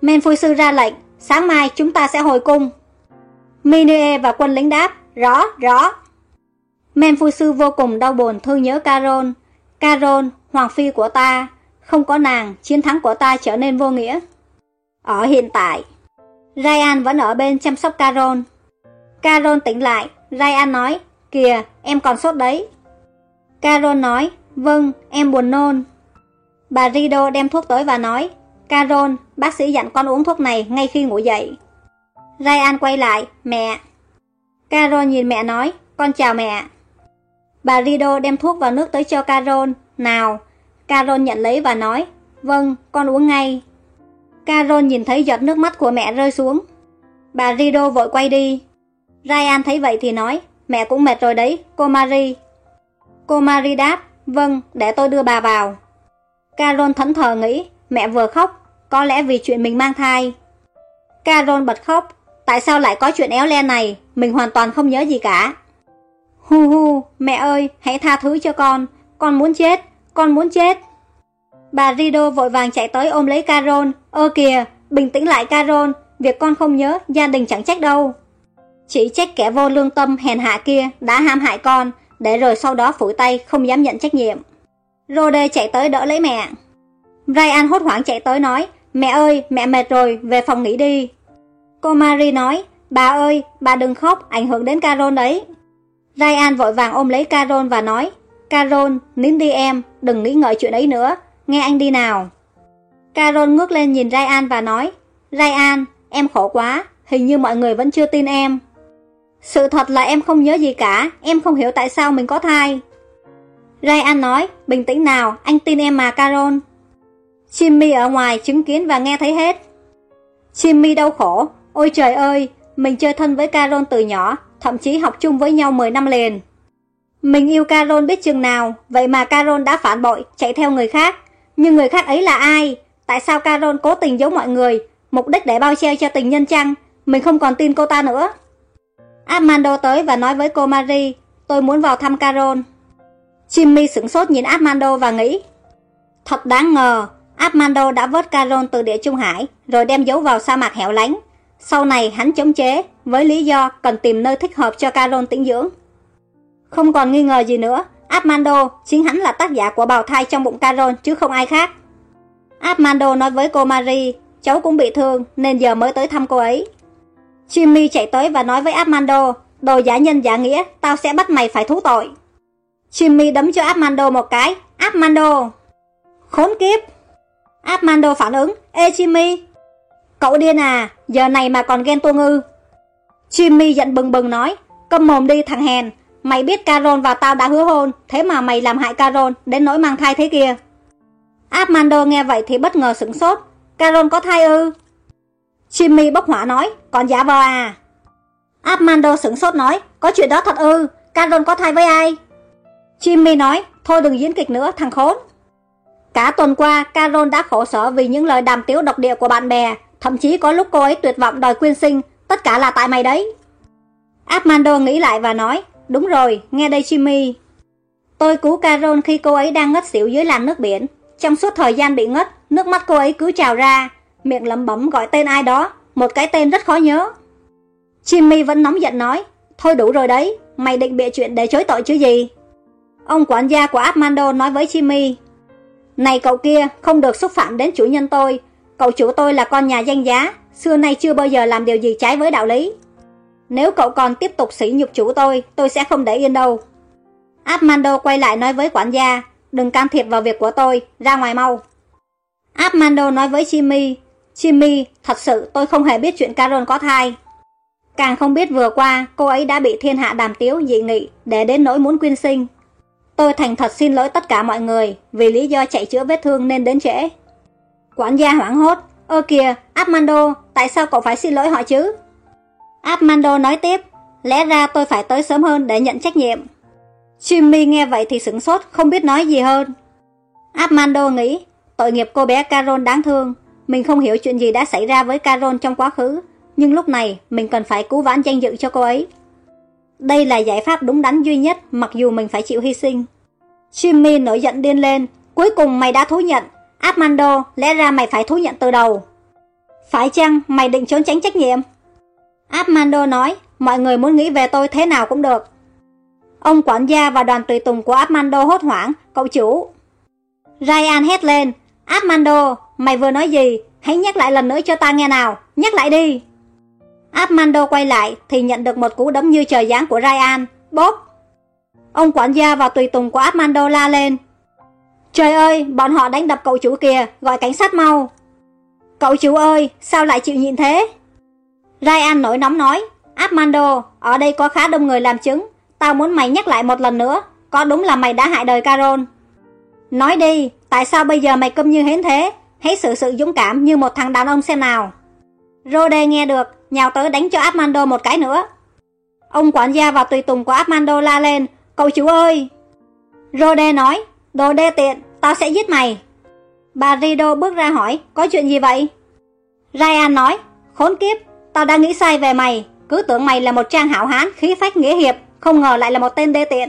Memphui sư ra lệnh, sáng mai chúng ta sẽ hồi cung. Minie và quân lính đáp, rõ, rõ. Memphui sư vô cùng đau buồn thương nhớ Carol. Carol, hoàng phi của ta, không có nàng, chiến thắng của ta trở nên vô nghĩa. Ở hiện tại, Ryan vẫn ở bên chăm sóc Carol. Carol tỉnh lại, Ryan nói, kìa, em còn sốt đấy. Carol nói, vâng, em buồn nôn. Bà Rido đem thuốc tới và nói, Carol, bác sĩ dặn con uống thuốc này ngay khi ngủ dậy. Ryan quay lại, mẹ. Carol nhìn mẹ nói, con chào mẹ. Bà Rido đem thuốc vào nước tới cho Carol, nào. Carol nhận lấy và nói, vâng, con uống ngay. Carol nhìn thấy giọt nước mắt của mẹ rơi xuống. Bà Rido vội quay đi. Ryan thấy vậy thì nói, mẹ cũng mệt rồi đấy, cô Marie. Cô Marie đáp, vâng, để tôi đưa bà vào. Carol thẫn thờ nghĩ, mẹ vừa khóc, có lẽ vì chuyện mình mang thai. Carol bật khóc, tại sao lại có chuyện éo le này, mình hoàn toàn không nhớ gì cả. Hu hu, mẹ ơi, hãy tha thứ cho con, con muốn chết, con muốn chết. Bà Rido vội vàng chạy tới ôm lấy Carol, ơ kìa, bình tĩnh lại Carol, việc con không nhớ, gia đình chẳng trách đâu. Chỉ trách kẻ vô lương tâm hèn hạ kia đã ham hại con, để rồi sau đó phủi tay không dám nhận trách nhiệm. Rode chạy tới đỡ lấy mẹ. Ryan hốt hoảng chạy tới nói, mẹ ơi, mẹ mệt rồi, về phòng nghỉ đi. Cô Marie nói, bà ơi, bà đừng khóc, ảnh hưởng đến Carol đấy. Ryan vội vàng ôm lấy Carol và nói, Carol, nín đi em, đừng nghĩ ngợi chuyện ấy nữa, nghe anh đi nào. Carol ngước lên nhìn Ryan và nói, Ryan, em khổ quá, hình như mọi người vẫn chưa tin em. Sự thật là em không nhớ gì cả, em không hiểu tại sao mình có thai. Ryan nói, bình tĩnh nào, anh tin em mà Carol. Jimmy ở ngoài chứng kiến và nghe thấy hết. Jimmy đau khổ, ôi trời ơi, mình chơi thân với Carol từ nhỏ, thậm chí học chung với nhau 10 năm liền. Mình yêu Carol biết chừng nào, vậy mà Carol đã phản bội, chạy theo người khác. Nhưng người khác ấy là ai? Tại sao Carol cố tình giấu mọi người, mục đích để bao che cho tình nhân chăng? Mình không còn tin cô ta nữa. Armando tới và nói với cô Marie, tôi muốn vào thăm Carol. Jimmy sửng sốt nhìn Armando và nghĩ, thật đáng ngờ, Armando đã vớt Carol từ địa Trung Hải rồi đem giấu vào sa mạc hẻo lánh. Sau này hắn chống chế với lý do cần tìm nơi thích hợp cho Carol tĩnh dưỡng. Không còn nghi ngờ gì nữa, Armando chính hắn là tác giả của bào thai trong bụng Carol chứ không ai khác. Armando nói với cô Marie, cháu cũng bị thương nên giờ mới tới thăm cô ấy. Jimmy chạy tới và nói với Armando, đồ giả nhân giả nghĩa, tao sẽ bắt mày phải thú tội. Jimmy đấm cho Armando một cái, Armando! Khốn kiếp! Armando phản ứng, ê Jimmy! Cậu điên à, giờ này mà còn ghen tuông ư. Jimmy giận bừng bừng nói, câm mồm đi thằng hèn, mày biết Carol và tao đã hứa hôn, thế mà mày làm hại Carol đến nỗi mang thai thế kia. Armando nghe vậy thì bất ngờ sửng sốt, Carol có thai ư? Jimmy bốc hỏa nói, còn giả vờ à? Armando sửng sốt nói, có chuyện đó thật ư, Carol có thai với ai? Jimmy nói, thôi đừng diễn kịch nữa, thằng khốn. Cả tuần qua, Carol đã khổ sở vì những lời đàm tiếu độc địa của bạn bè, thậm chí có lúc cô ấy tuyệt vọng đòi quyên sinh, tất cả là tại mày đấy. Armando nghĩ lại và nói, đúng rồi, nghe đây Jimmy. Tôi cứu Carol khi cô ấy đang ngất xỉu dưới làn nước biển. Trong suốt thời gian bị ngất, nước mắt cô ấy cứ trào ra, miệng lẩm bẩm gọi tên ai đó, một cái tên rất khó nhớ. Jimmy vẫn nóng giận nói, thôi đủ rồi đấy, mày định bịa chuyện để chối tội chứ gì. Ông quản gia của Armando nói với Jimmy, này cậu kia, không được xúc phạm đến chủ nhân tôi, cậu chủ tôi là con nhà danh giá, xưa nay chưa bao giờ làm điều gì trái với đạo lý. Nếu cậu còn tiếp tục sỉ nhục chủ tôi, tôi sẽ không để yên đâu. Armando quay lại nói với quản gia, đừng can thiệp vào việc của tôi, ra ngoài mau. Armando nói với Jimmy, Jimmy, thật sự tôi không hề biết chuyện Carol có thai. Càng không biết vừa qua cô ấy đã bị thiên hạ đàm tiếu dị nghị để đến nỗi muốn quyên sinh. Tôi thành thật xin lỗi tất cả mọi người vì lý do chạy chữa vết thương nên đến trễ. Quản gia hoảng hốt, ơ kìa, Armando, tại sao cậu phải xin lỗi họ chứ? Armando nói tiếp, lẽ ra tôi phải tới sớm hơn để nhận trách nhiệm. Jimmy nghe vậy thì sửng sốt, không biết nói gì hơn. Armando nghĩ, tội nghiệp cô bé Carol đáng thương, mình không hiểu chuyện gì đã xảy ra với Carol trong quá khứ, nhưng lúc này mình cần phải cứu vãn danh dự cho cô ấy. Đây là giải pháp đúng đắn duy nhất mặc dù mình phải chịu hy sinh. Jimmy nổi giận điên lên, cuối cùng mày đã thú nhận, Armando, lẽ ra mày phải thú nhận từ đầu. Phải chăng mày định trốn tránh trách nhiệm? Armando nói, mọi người muốn nghĩ về tôi thế nào cũng được. Ông quản gia và đoàn tùy tùng của Armando hốt hoảng, cậu chủ. Ryan hét lên, Armando, mày vừa nói gì? Hãy nhắc lại lần nữa cho ta nghe nào, nhắc lại đi. Armando quay lại thì nhận được một cú đấm như trời giáng của Ryan, bóp. Ông quản gia và tùy tùng của Armando la lên. Trời ơi, bọn họ đánh đập cậu chủ kìa, gọi cảnh sát mau. Cậu chủ ơi, sao lại chịu nhịn thế? Ryan nổi nóng nói, Armando, ở đây có khá đông người làm chứng, tao muốn mày nhắc lại một lần nữa, có đúng là mày đã hại đời Carol. Nói đi, tại sao bây giờ mày câm như hến thế? Hãy xử sự dũng cảm như một thằng đàn ông xem nào. Rode nghe được, nhào tới đánh cho Armando một cái nữa. Ông quản gia và tùy tùng của Armando la lên, cậu chủ ơi! Rode nói, đồ đê tiện, tao sẽ giết mày. Bà Rido bước ra hỏi, có chuyện gì vậy? Ryan nói, khốn kiếp, tao đã nghĩ sai về mày, cứ tưởng mày là một trang hảo hán, khí phách nghĩa hiệp, không ngờ lại là một tên đê tiện.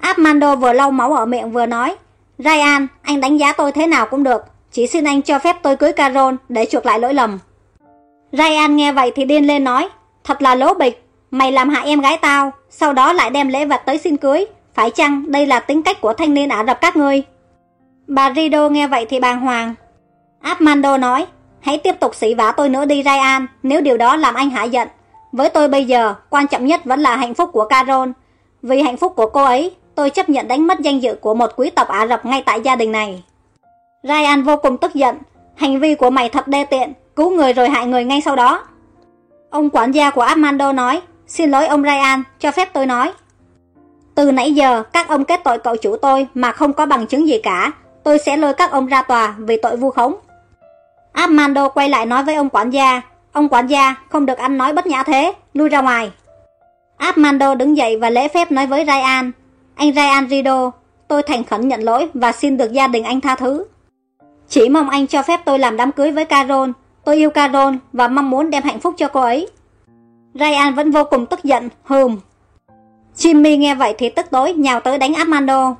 Armando vừa lau máu ở miệng vừa nói, Ryan, anh đánh giá tôi thế nào cũng được, chỉ xin anh cho phép tôi cưới Carol để chuộc lại lỗi lầm. Ryan nghe vậy thì điên lên nói, thật là lố bịch, mày làm hại em gái tao, sau đó lại đem lễ vật tới xin cưới, phải chăng đây là tính cách của thanh niên Ả Rập các ngươi? Bà Rido nghe vậy thì bàng hoàng. Armando nói, hãy tiếp tục sỉ vả tôi nữa đi Ryan, nếu điều đó làm anh hạ giận. Với tôi bây giờ, quan trọng nhất vẫn là hạnh phúc của Carol. Vì hạnh phúc của cô ấy, tôi chấp nhận đánh mất danh dự của một quý tộc Ả Rập ngay tại gia đình này. Ryan vô cùng tức giận, hành vi của mày thật đê tiện, cứu người rồi hại người ngay sau đó. Ông quản gia của Armando nói, xin lỗi ông Ryan, cho phép tôi nói. Từ nãy giờ, các ông kết tội cậu chủ tôi mà không có bằng chứng gì cả, tôi sẽ lôi các ông ra tòa vì tội vu khống. Armando quay lại nói với ông quản gia, ông quản gia không được anh nói bất nhã thế, lui ra ngoài. Armando đứng dậy và lễ phép nói với Ryan, anh Ryan Rido, tôi thành khẩn nhận lỗi và xin được gia đình anh tha thứ. Chỉ mong anh cho phép tôi làm đám cưới với Carol, tôi yêu Carol và mong muốn đem hạnh phúc cho cô ấy. Ryan vẫn vô cùng tức giận, hùm. Jimmy nghe vậy thì tức tối nhào tới đánh Armando.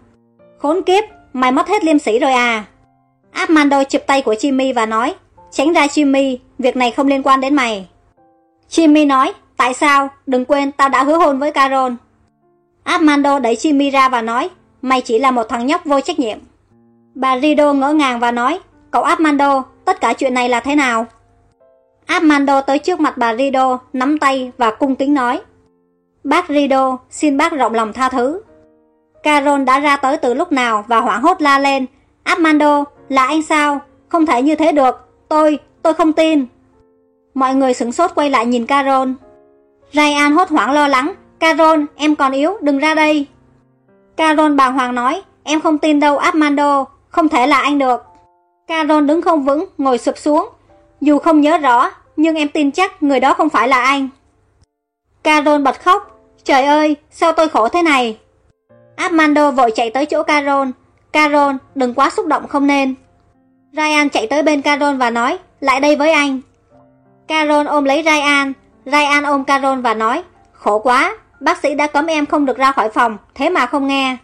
Khốn kiếp, mày mất hết liêm sĩ rồi à? Armando chụp tay của Jimmy và nói, tránh ra Jimmy, việc này không liên quan đến mày. Jimmy nói, tại sao? Đừng quên tao đã hứa hôn với Carol. Armando đẩy Jimmy ra và nói, mày chỉ là một thằng nhóc vô trách nhiệm. Bà Rido ngỡ ngàng và nói, cậu Armando, tất cả chuyện này là thế nào? Armando tới trước mặt bà Rido, nắm tay và cung kính nói, Bác Rido, xin bác rộng lòng tha thứ. Carol đã ra tới từ lúc nào và hoảng hốt la lên, Armando, là anh sao? Không thể như thế được, tôi, tôi không tin. Mọi người sửng sốt quay lại nhìn Carol. Ryan hốt hoảng lo lắng, Carol, em còn yếu, đừng ra đây. Carol bàng hoàng nói, em không tin đâu Armando, không thể là anh được. Carol đứng không vững, ngồi sụp xuống. Dù không nhớ rõ, nhưng em tin chắc người đó không phải là anh. Carol bật khóc. Trời ơi, sao tôi khổ thế này? Armando vội chạy tới chỗ Carol. Carol, đừng quá xúc động không nên. Ryan chạy tới bên Carol và nói, lại đây với anh. Carol ôm lấy Ryan, Ryan ôm Carol và nói, khổ quá, bác sĩ đã cấm em không được ra khỏi phòng, thế mà không nghe.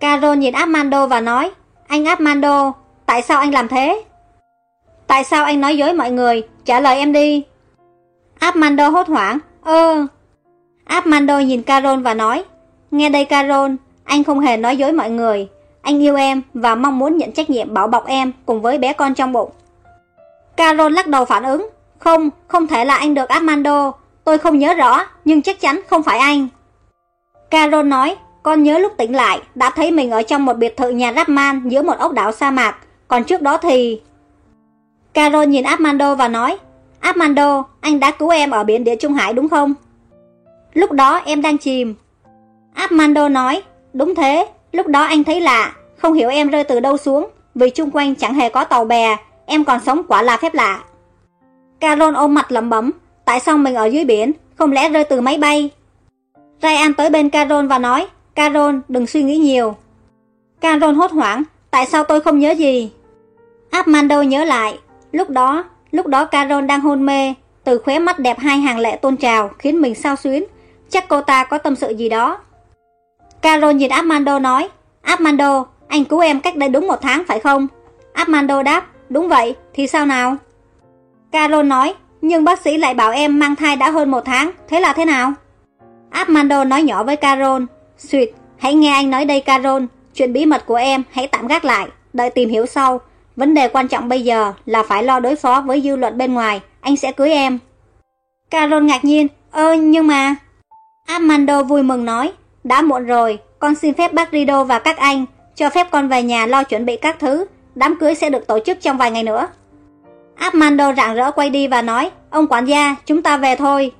Carol nhìn Armando và nói, anh Armando, tại sao anh làm thế? Tại sao anh nói dối mọi người, trả lời em đi. Armando hốt hoảng, ơ. Armando nhìn Carol và nói, nghe đây Carol, anh không hề nói dối mọi người, anh yêu em và mong muốn nhận trách nhiệm bảo bọc em cùng với bé con trong bụng. Carol lắc đầu phản ứng, không, không thể là anh được Armando, tôi không nhớ rõ, nhưng chắc chắn không phải anh. Carol nói, con nhớ lúc tỉnh lại, đã thấy mình ở trong một biệt thự nhà Rapman giữa một ốc đảo sa mạc, còn trước đó thì... Carol nhìn Armando và nói, Armando, anh đã cứu em ở biển địa Trung Hải đúng không? Lúc đó em đang chìm. Armando nói, đúng thế, lúc đó anh thấy lạ, không hiểu em rơi từ đâu xuống, vì chung quanh chẳng hề có tàu bè, em còn sống quả là phép lạ. Carol ôm mặt lẩm bẩm, tại sao mình ở dưới biển, không lẽ rơi từ máy bay? Ryan tới bên Carol và nói, Carol, đừng suy nghĩ nhiều. Carol hốt hoảng, tại sao tôi không nhớ gì? Armando nhớ lại, lúc đó, lúc đó Carol đang hôn mê, từ khóe mắt đẹp hai hàng lệ tôn trào khiến mình sao xuyến, chắc cô ta có tâm sự gì đó. Carol nhìn Armando nói, Armando, anh cứu em cách đây đúng một tháng phải không? Armando đáp, đúng vậy, thì sao nào? Carol nói, nhưng bác sĩ lại bảo em mang thai đã hơn một tháng, thế là thế nào? Armando nói nhỏ với Carol, Suyệt, hãy nghe anh nói đây Carol, chuyện bí mật của em hãy tạm gác lại, đợi tìm hiểu sau. Vấn đề quan trọng bây giờ là phải lo đối phó với dư luận bên ngoài, anh sẽ cưới em. Carol ngạc nhiên, ơ nhưng mà... Armando vui mừng nói, đã muộn rồi, con xin phép bác Rido và các anh, cho phép con về nhà lo chuẩn bị các thứ, đám cưới sẽ được tổ chức trong vài ngày nữa. Armando rạng rỡ quay đi và nói, ông quản gia, chúng ta về thôi.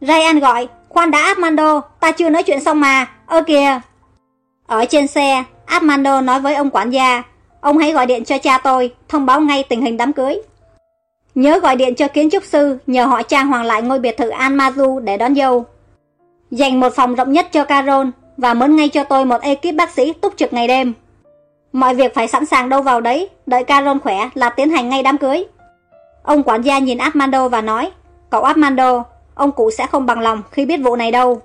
Ryan gọi, khoan đã Armando, ta chưa nói chuyện xong mà, ơ kìa. Ở trên xe, Armando nói với ông quản gia, ông hãy gọi điện cho cha tôi, thông báo ngay tình hình đám cưới. Nhớ gọi điện cho kiến trúc sư, nhờ họ trang hoàng lại ngôi biệt thự Almazu để đón dâu. Dành một phòng rộng nhất cho Carol và mướn ngay cho tôi một ekip bác sĩ túc trực ngày đêm. Mọi việc phải sẵn sàng đâu vào đấy, đợi Carol khỏe là tiến hành ngay đám cưới. Ông quản gia nhìn Armando và nói, cậu Armando, ông cụ sẽ không bằng lòng khi biết vụ này đâu.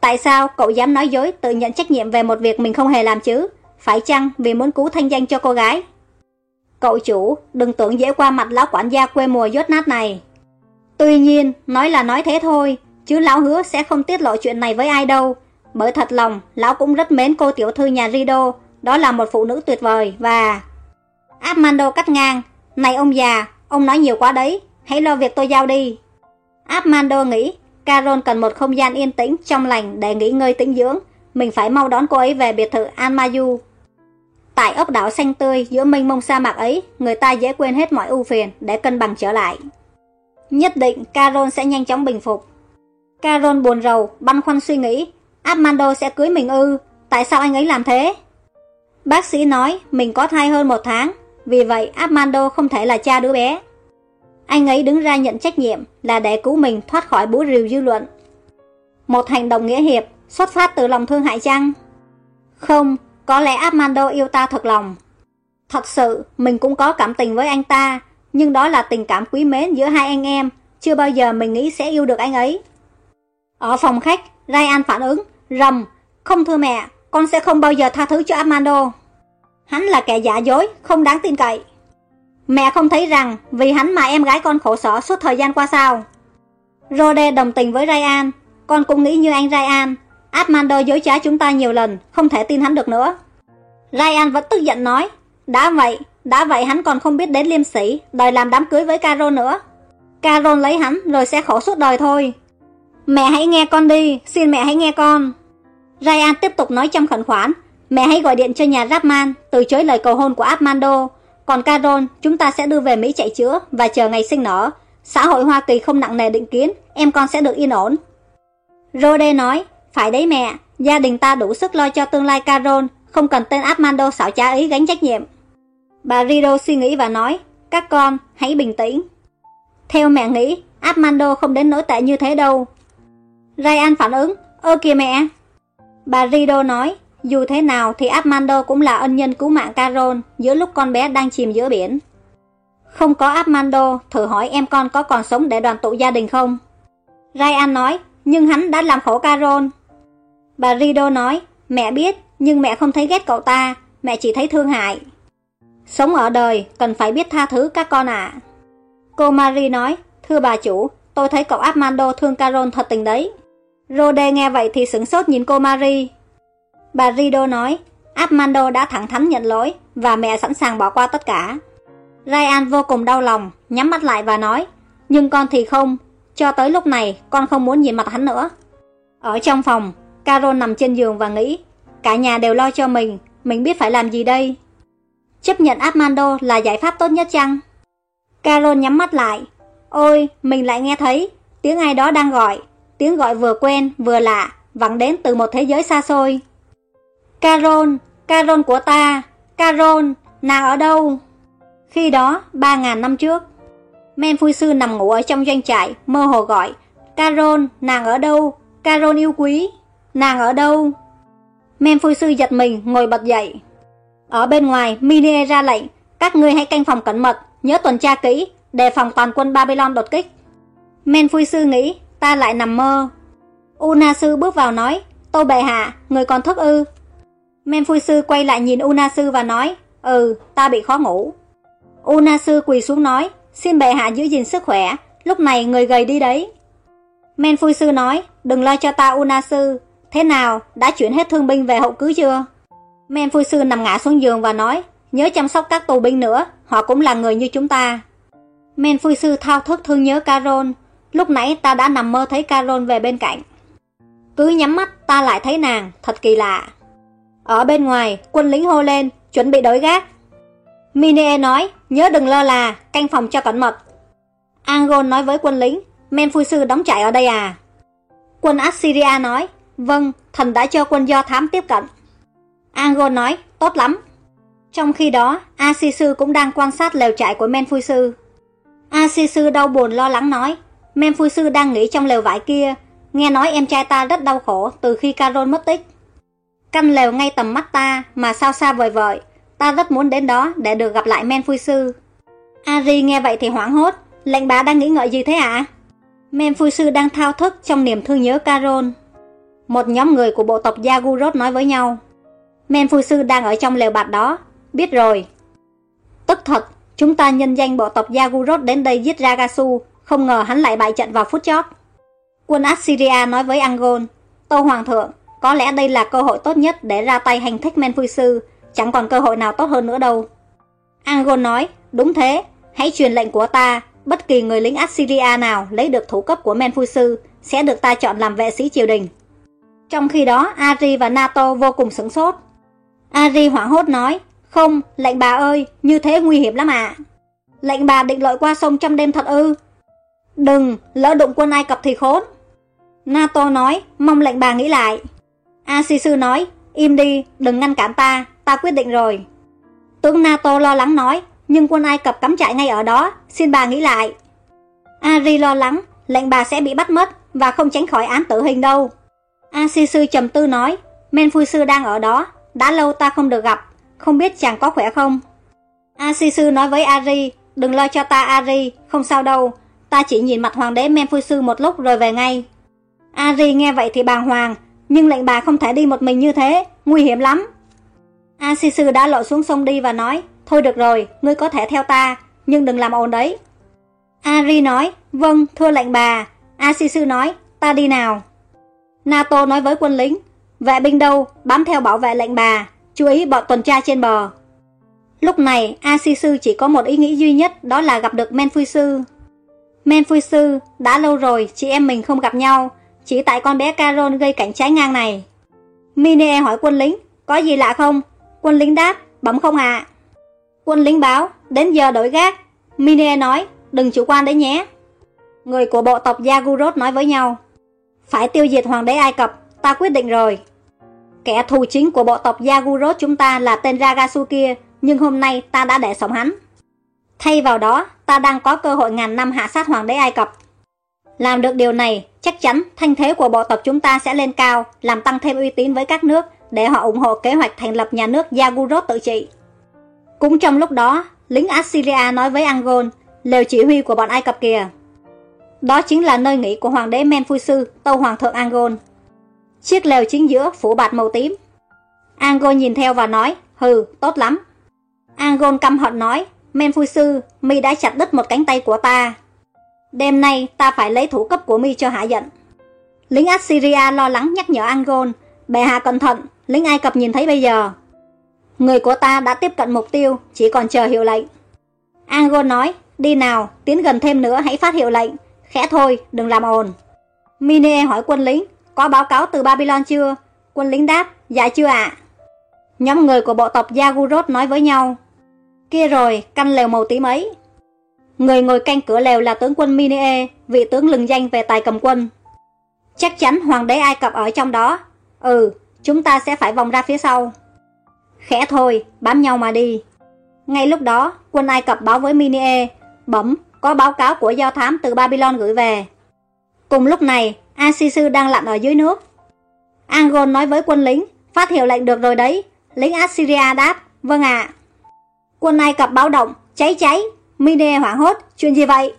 Tại sao cậu dám nói dối tự nhận trách nhiệm về một việc mình không hề làm chứ? Phải chăng vì muốn cứu thanh danh cho cô gái? Cậu chủ, đừng tưởng dễ qua mặt lão quản gia quê mùa dốt nát này. Tuy nhiên, nói là nói thế thôi, chứ lão hứa sẽ không tiết lộ chuyện này với ai đâu. Bởi thật lòng, lão cũng rất mến cô tiểu thư nhà Rido, đó là một phụ nữ tuyệt vời và... Armando cắt ngang, này ông già, ông nói nhiều quá đấy, hãy lo việc tôi giao đi. Armando nghĩ, Carol cần một không gian yên tĩnh, trong lành để nghỉ ngơi tĩnh dưỡng, mình phải mau đón cô ấy về biệt thự Anmayu. Tại ốc đảo xanh tươi giữa mênh mông sa mạc ấy, người ta dễ quên hết mọi ưu phiền để cân bằng trở lại. Nhất định Carol sẽ nhanh chóng bình phục. Carol buồn rầu, băn khoăn suy nghĩ, Armando sẽ cưới mình ư, tại sao anh ấy làm thế? Bác sĩ nói mình có thai hơn một tháng, vì vậy Armando không thể là cha đứa bé. Anh ấy đứng ra nhận trách nhiệm là để cứu mình thoát khỏi búa rìu dư luận. Một hành động nghĩa hiệp xuất phát từ lòng thương hại chăng? Không, có lẽ Armando yêu ta thật lòng. Thật sự, mình cũng có cảm tình với anh ta, nhưng đó là tình cảm quý mến giữa hai anh em, chưa bao giờ mình nghĩ sẽ yêu được anh ấy. Ở phòng khách, Ryan phản ứng, rầm, không thưa mẹ, con sẽ không bao giờ tha thứ cho Armando. Hắn là kẻ giả dối, không đáng tin cậy. Mẹ không thấy rằng vì hắn mà em gái con khổ sở suốt thời gian qua sao. Rode đồng tình với Ryan, con cũng nghĩ như anh Ryan. Armando dối trá chúng ta nhiều lần, không thể tin hắn được nữa. Ryan vẫn tức giận nói, đã vậy, đã vậy hắn còn không biết đến liêm sĩ, đòi làm đám cưới với Carol nữa. Carol lấy hắn rồi sẽ khổ suốt đời thôi. Mẹ hãy nghe con đi, xin mẹ hãy nghe con. Ryan tiếp tục nói trong khẩn khoản, mẹ hãy gọi điện cho nhà Rapman, từ chối lời cầu hôn của Armando. Còn Carol, chúng ta sẽ đưa về Mỹ chạy chữa và chờ ngày sinh nở. Xã hội Hoa Kỳ không nặng nề định kiến, em con sẽ được yên ổn. Rode nói, phải đấy mẹ, gia đình ta đủ sức lo cho tương lai Carol, không cần tên Armando xảo trá ấy gánh trách nhiệm. Bà Rido suy nghĩ và nói, các con, hãy bình tĩnh. Theo mẹ nghĩ, Armando không đến nỗi tệ như thế đâu. Ryan phản ứng, ơ kìa mẹ. Bà Rido nói, dù thế nào thì Armando cũng là ân nhân cứu mạng Carol giữa lúc con bé đang chìm giữa biển. Không có Armando, thử hỏi em con có còn sống để đoàn tụ gia đình không? Ryan nói, nhưng hắn đã làm khổ Carol. Bà Rido nói, mẹ biết, nhưng mẹ không thấy ghét cậu ta, mẹ chỉ thấy thương hại. Sống ở đời, cần phải biết tha thứ các con ạ. Cô Marie nói, thưa bà chủ, tôi thấy cậu Armando thương Carol thật tình đấy. Rode nghe vậy thì sửng sốt nhìn cô Marie. Bà Rido nói, Armando đã thẳng thắn nhận lỗi và mẹ sẵn sàng bỏ qua tất cả. Ryan vô cùng đau lòng, nhắm mắt lại và nói, nhưng con thì không, cho tới lúc này con không muốn nhìn mặt hắn nữa. Ở trong phòng, Carol nằm trên giường và nghĩ, cả nhà đều lo cho mình, mình biết phải làm gì đây? Chấp nhận Armando là giải pháp tốt nhất chăng? Carol nhắm mắt lại. Ôi, mình lại nghe thấy, tiếng ai đó đang gọi, tiếng gọi vừa quen vừa lạ, vẳng đến từ một thế giới xa xôi. Carol, Carol của ta, Carol, nàng ở đâu? Khi đó, 3.000 năm trước, Men Phu Sư nằm ngủ ở trong doanh trại, mơ hồ gọi, Carol, nàng ở đâu? Carol yêu quý, nàng ở đâu? Men Phu Sư giật mình, ngồi bật dậy. Ở bên ngoài, Minie ra lệnh, các ngươi hãy canh phòng cẩn mật, nhớ tuần tra kỹ, đề phòng toàn quân Babylon đột kích. Men Phu Sư nghĩ, ta lại nằm mơ. Una Sư bước vào nói, Tô bệ hạ, người còn thức ư? Men Sư quay lại nhìn Una Sư và nói, ừ, ta bị khó ngủ. Una Sư quỳ xuống nói, xin bệ hạ giữ gìn sức khỏe, lúc này người gầy đi đấy. Men Sư nói, đừng lo cho ta Una Sư, thế nào, đã chuyển hết thương binh về hậu cứ chưa? Men Sư nằm ngã xuống giường và nói, nhớ chăm sóc các tù binh nữa, họ cũng là người như chúng ta. Men Sư thao thức thương nhớ Carol, lúc nãy ta đã nằm mơ thấy Carol về bên cạnh. Cứ nhắm mắt ta lại thấy nàng, thật kỳ lạ. Ở bên ngoài, quân lính hô lên, chuẩn bị đối gác. Minie nói, nhớ đừng lơ là, canh phòng cho cẩn mật. Angon nói với quân lính, Men Sư đóng trại ở đây à? Quân Assyria nói, vâng, thần đã cho quân do thám tiếp cận. Angon nói, tốt lắm. Trong khi đó, Asisu cũng đang quan sát lều trại của Men Sư. Asisu đau buồn lo lắng nói, Men Sư đang nghỉ trong lều vải kia, nghe nói em trai ta rất đau khổ từ khi Carol mất tích. Căn lều ngay tầm mắt ta mà sao xa vời vợi, ta rất muốn đến đó để được gặp lại Men Phui Sư. Ari nghe vậy thì hoảng hốt, lệnh bá đang nghĩ ngợi gì thế ạ? À? Men Phui Sư đang thao thức trong niềm thương nhớ Carol. Một nhóm người của bộ tộc Yagurot nói với nhau. Men Phui Sư đang ở trong lều bạt đó, biết rồi. Tức thật, chúng ta nhân danh bộ tộc Yagurot đến đây giết Ragasu, không ngờ hắn lại bại trận vào phút chót. Quân Assyria nói với Angon, Tô Hoàng thượng, có lẽ đây là cơ hội tốt nhất để ra tay hành thích Men Phui Sư, chẳng còn cơ hội nào tốt hơn nữa đâu. Angon nói, đúng thế, hãy truyền lệnh của ta, bất kỳ người lính Assyria nào lấy được thủ cấp của Men Phui Sư sẽ được ta chọn làm vệ sĩ triều đình. Trong khi đó, Ari và Nato vô cùng sửng sốt. Ari hoảng hốt nói, không, lệnh bà ơi, như thế nguy hiểm lắm ạ. Lệnh bà định lội qua sông trong đêm thật ư. Đừng, lỡ đụng quân Ai Cập thì khốn. Nato nói, mong lệnh bà nghĩ lại. A Si Sư nói, im đi, đừng ngăn cản ta, ta quyết định rồi. Tướng NATO lo lắng nói, nhưng quân Ai Cập cắm trại ngay ở đó, xin bà nghĩ lại. Ari lo lắng, lệnh bà sẽ bị bắt mất và không tránh khỏi án tử hình đâu. A Si Sư trầm tư nói, Men Phu Sư đang ở đó, đã lâu ta không được gặp, không biết chàng có khỏe không. A Si Sư nói với Ari, đừng lo cho ta Ari, không sao đâu, ta chỉ nhìn mặt hoàng đế Men Phu Sư một lúc rồi về ngay. Ari nghe vậy thì bàng hoàng, nhưng lệnh bà không thể đi một mình như thế, nguy hiểm lắm. A Si Sư đã lội xuống sông đi và nói, thôi được rồi, ngươi có thể theo ta, nhưng đừng làm ồn đấy. Ari nói, vâng, thưa lệnh bà. A Si Sư nói, ta đi nào. Nato nói với quân lính, vệ binh đâu, bám theo bảo vệ lệnh bà, chú ý bọn tuần tra trên bờ. Lúc này, A Si Sư chỉ có một ý nghĩ duy nhất, đó là gặp được Men Phui Sư. Men Phui Sư, đã lâu rồi chị em mình không gặp nhau, chỉ tại con bé Carol gây cảnh trái ngang này. Minie hỏi quân lính, có gì lạ không? Quân lính đáp, bấm không ạ. Quân lính báo, đến giờ đổi gác. Minie nói, đừng chủ quan đấy nhé. Người của bộ tộc Yagurot nói với nhau, phải tiêu diệt hoàng đế Ai Cập, ta quyết định rồi. Kẻ thù chính của bộ tộc Yagurot chúng ta là tên Ragasu kia, nhưng hôm nay ta đã để sống hắn. Thay vào đó, ta đang có cơ hội ngàn năm hạ sát hoàng đế Ai Cập. Làm được điều này, chắc chắn thanh thế của bộ tộc chúng ta sẽ lên cao, làm tăng thêm uy tín với các nước để họ ủng hộ kế hoạch thành lập nhà nước Yagurot tự trị. Cũng trong lúc đó, lính Assyria nói với Angon, lều chỉ huy của bọn Ai Cập kìa. Đó chính là nơi nghỉ của hoàng đế Menfusu, tâu hoàng thượng Angon. Chiếc lều chính giữa phủ bạt màu tím. Angon nhìn theo và nói, hừ, tốt lắm. Angon căm hận nói, Menfusu, mi đã chặt đứt một cánh tay của ta. Đêm nay ta phải lấy thủ cấp của mi cho hạ giận. Lính Assyria lo lắng nhắc nhở Angol, bệ hạ cẩn thận, lính Ai Cập nhìn thấy bây giờ. Người của ta đã tiếp cận mục tiêu, chỉ còn chờ hiệu lệnh. Angol nói, đi nào, tiến gần thêm nữa hãy phát hiệu lệnh. Khẽ thôi, đừng làm ồn. Mine hỏi quân lính, có báo cáo từ Babylon chưa? Quân lính đáp, dạ chưa ạ. Nhóm người của bộ tộc Yagurot nói với nhau. Kia rồi, căn lều màu tím ấy. Người ngồi canh cửa lều là tướng quân Minie, vị tướng lừng danh về tài cầm quân. Chắc chắn hoàng đế Ai Cập ở trong đó. Ừ, chúng ta sẽ phải vòng ra phía sau. Khẽ thôi, bám nhau mà đi. Ngay lúc đó, quân Ai Cập báo với Minie, bẩm, có báo cáo của do thám từ Babylon gửi về. Cùng lúc này, Asisu đang lặn ở dưới nước. Angon nói với quân lính, phát hiệu lệnh được rồi đấy. Lính Assyria đáp, vâng ạ. Quân Ai Cập báo động, cháy cháy. Mine hoảng hốt, chuyện gì vậy?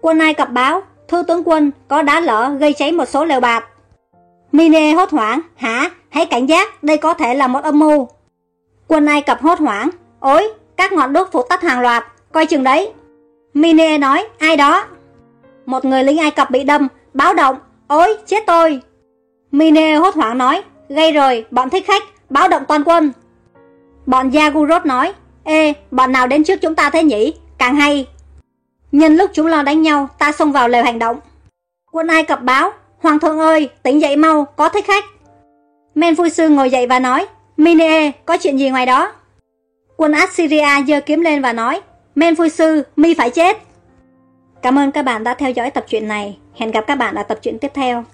Quân Ai Cập báo, thư tướng quân, có đá lở gây cháy một số lều bạt. Mine hốt hoảng, hả? Hãy cảnh giác, đây có thể là một âm mưu. Quân Ai Cập hốt hoảng, ôi, các ngọn đuốc phủ tắt hàng loạt, coi chừng đấy. Mine nói, ai đó? Một người lính Ai Cập bị đâm, báo động, ôi, chết tôi. Mine hốt hoảng nói, gây rồi, bọn thích khách, báo động toàn quân. Bọn Yagurot nói, ê, bọn nào đến trước chúng ta thế nhỉ, càng hay. Nhân lúc chúng lo đánh nhau, ta xông vào lều hành động. Quân Ai Cập báo, Hoàng thượng ơi, tỉnh dậy mau, có thích khách. Men Phu Sư ngồi dậy và nói, Minie, có chuyện gì ngoài đó? Quân Assyria giơ kiếm lên và nói, Men Phu Sư, mi phải chết. Cảm ơn các bạn đã theo dõi tập truyện này. Hẹn gặp các bạn ở tập truyện tiếp theo.